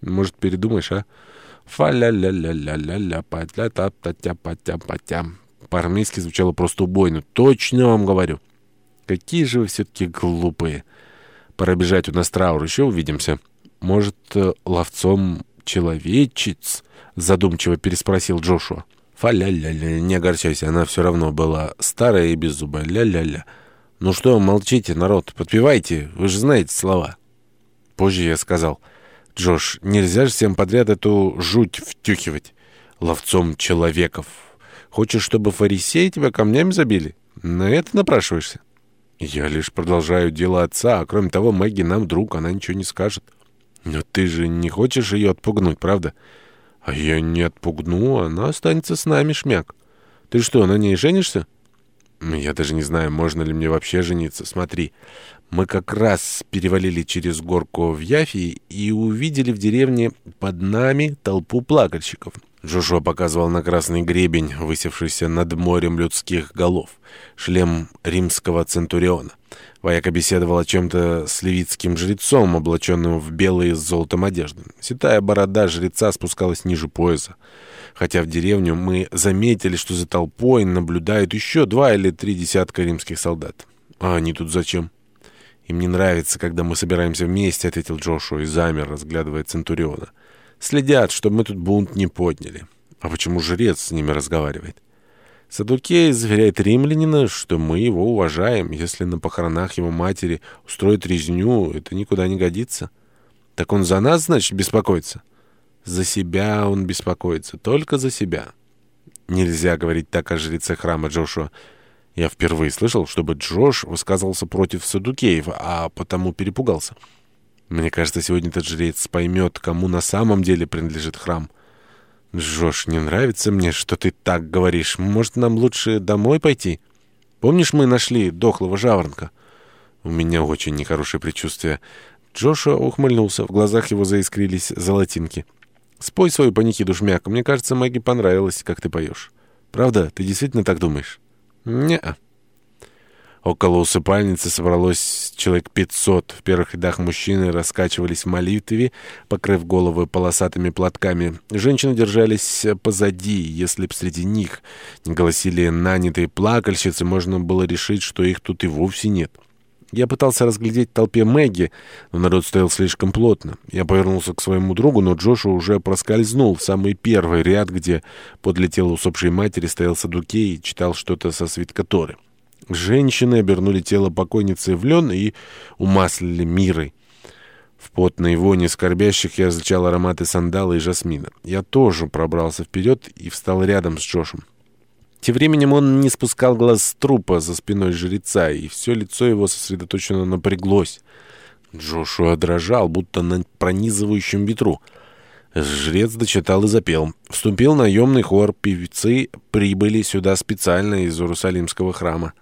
Может, передумаешь, а? Фа-ля-ля-ля-ля-ля-ля, па-тя-та-та-тя-па-тя-па-тя. По-армейски звучало просто убойно. Точно вам говорю. Какие же вы все-таки глупые. Пора бежать, у нас траур, еще увидимся. Может, э, ловцом человечиц? Задумчиво переспросил Джошуа. Фа-ля-ля-ля, не огорчайся, она все равно была старая и беззубая. Ля-ля-ля. Ну что, молчите, народ, подпевайте, вы же знаете слова. Позже я сказал, Джош, нельзя же всем подряд эту жуть втюхивать. Ловцом человеков. Хочешь, чтобы фарисеи тебя камнями забили? На это напрашиваешься? Я лишь продолжаю дело отца, а кроме того, Мэгги нам друг, она ничего не скажет. Но ты же не хочешь ее отпугнуть, правда? А я не отпугну, она останется с нами, шмяк. Ты что, на ней женишься? Я даже не знаю, можно ли мне вообще жениться. Смотри, мы как раз перевалили через горку в Яфи и увидели в деревне под нами толпу плакальщиков. Джошуа показывал на красный гребень, высевшийся над морем людских голов. Шлем римского центуриона. Вояка беседовал о чем-то с левитским жрецом, облаченным в белые с золотом одежды. Ситая борода жреца спускалась ниже пояса. Хотя в деревню мы заметили, что за толпой наблюдают еще два или три десятка римских солдат. А они тут зачем? «Им не нравится, когда мы собираемся вместе», — ответил Джошуа и замер, разглядывая Центуриона. Следят, чтобы мы тут бунт не подняли. А почему жрец с ними разговаривает? Садукей заверяет римлянина, что мы его уважаем. Если на похоронах его матери устроят резню, это никуда не годится. Так он за нас, значит, беспокоится? За себя он беспокоится, только за себя. Нельзя говорить так о жреце храма Джошуа. Я впервые слышал, чтобы Джош высказывался против Садукеев, а потому перепугался. Мне кажется, сегодня этот жрец поймет, кому на самом деле принадлежит храм. Джош, не нравится мне, что ты так говоришь. Может, нам лучше домой пойти? Помнишь, мы нашли дохлого жаворонка? У меня очень нехорошее предчувствие. Джоша ухмыльнулся, в глазах его заискрились золотинки. «Спой свою панихиду, шмяк. Мне кажется, Мэгги понравилось, как ты поешь. Правда? Ты действительно так думаешь?» «Не-а». Около усыпальницы собралось человек пятьсот. В первых рядах мужчины раскачивались в молитве, покрыв головы полосатыми платками. Женщины держались позади. Если б среди них не голосили нанятые плакальщицы, можно было решить, что их тут и вовсе нет. Я пытался разглядеть толпе Мэгги, но народ стоял слишком плотно. Я повернулся к своему другу, но Джошу уже проскользнул в самый первый ряд, где подле тела усопшей матери стоял Садукей и читал что-то со свитка Торы. Женщины обернули тело покойницы в лен и умаслили мирой. В потной воне скорбящих я различал ароматы сандала и жасмина. Я тоже пробрался вперед и встал рядом с Джошем. Тем временем он не спускал глаз с трупа за спиной жреца, и все лицо его сосредоточенно напряглось. Джошуа дрожал, будто на пронизывающем ветру. Жрец дочитал и запел. Вступил наемный хор. Певцы прибыли сюда специально из Иерусалимского храма.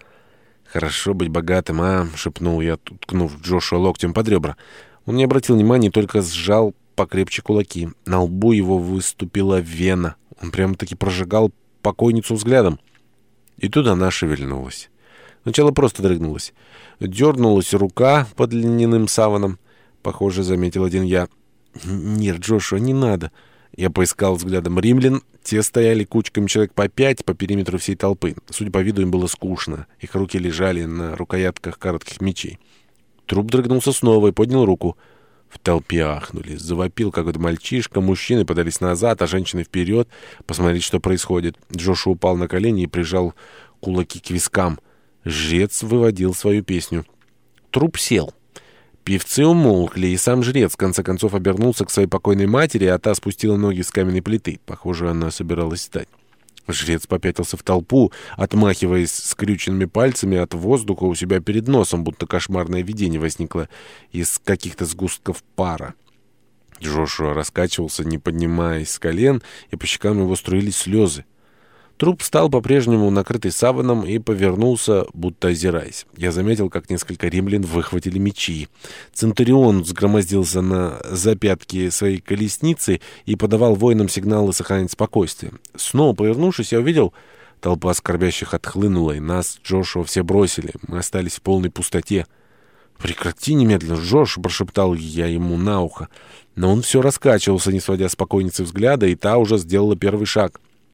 «Хорошо быть богатым, а?» — шепнул я, ткнув Джошуа локтем под ребра. Он не обратил внимания, только сжал покрепче кулаки. На лбу его выступила вена. Он прямо-таки прожигал покойницу взглядом. И тут она шевельнулась. Сначала просто дрыгнулась. Дернулась рука под льняным саваном. Похоже, заметил один я. «Нет, Джошуа, не надо». Я поискал взглядом римлян. Те стояли кучками человек по пять по периметру всей толпы. Судя по виду, им было скучно. Их руки лежали на рукоятках коротких мечей. Труп дрыгнулся снова и поднял руку. В толпе ахнули. Завопил какой-то мальчишка. Мужчины подались назад, а женщины вперед. Посмотреть, что происходит. Джошу упал на колени и прижал кулаки к вискам. Жрец выводил свою песню. Труп сел. Певцы умолкли, и сам жрец в конце концов обернулся к своей покойной матери, а та спустила ноги с каменной плиты. Похоже, она собиралась встать. Жрец попятился в толпу, отмахиваясь скрюченными пальцами от воздуха у себя перед носом, будто кошмарное видение возникло из каких-то сгустков пара. Джошуа раскачивался, не поднимаясь с колен, и по щекам его струились слезы. Труп стал по-прежнему накрытый саваном и повернулся, будто озираясь. Я заметил, как несколько римлян выхватили мечи. Центурион взгромоздился на запятки своей колесницы и подавал воинам сигналы сохранить спокойствие. Снова повернувшись, я увидел... Толпа скорбящих отхлынула, и нас, Джошуа, все бросили. Мы остались в полной пустоте. «Прекрати немедленно, Джош!» — прошептал я ему на ухо. Но он все раскачивался, не сводя с покойницы взгляда, и та уже сделала первый шаг.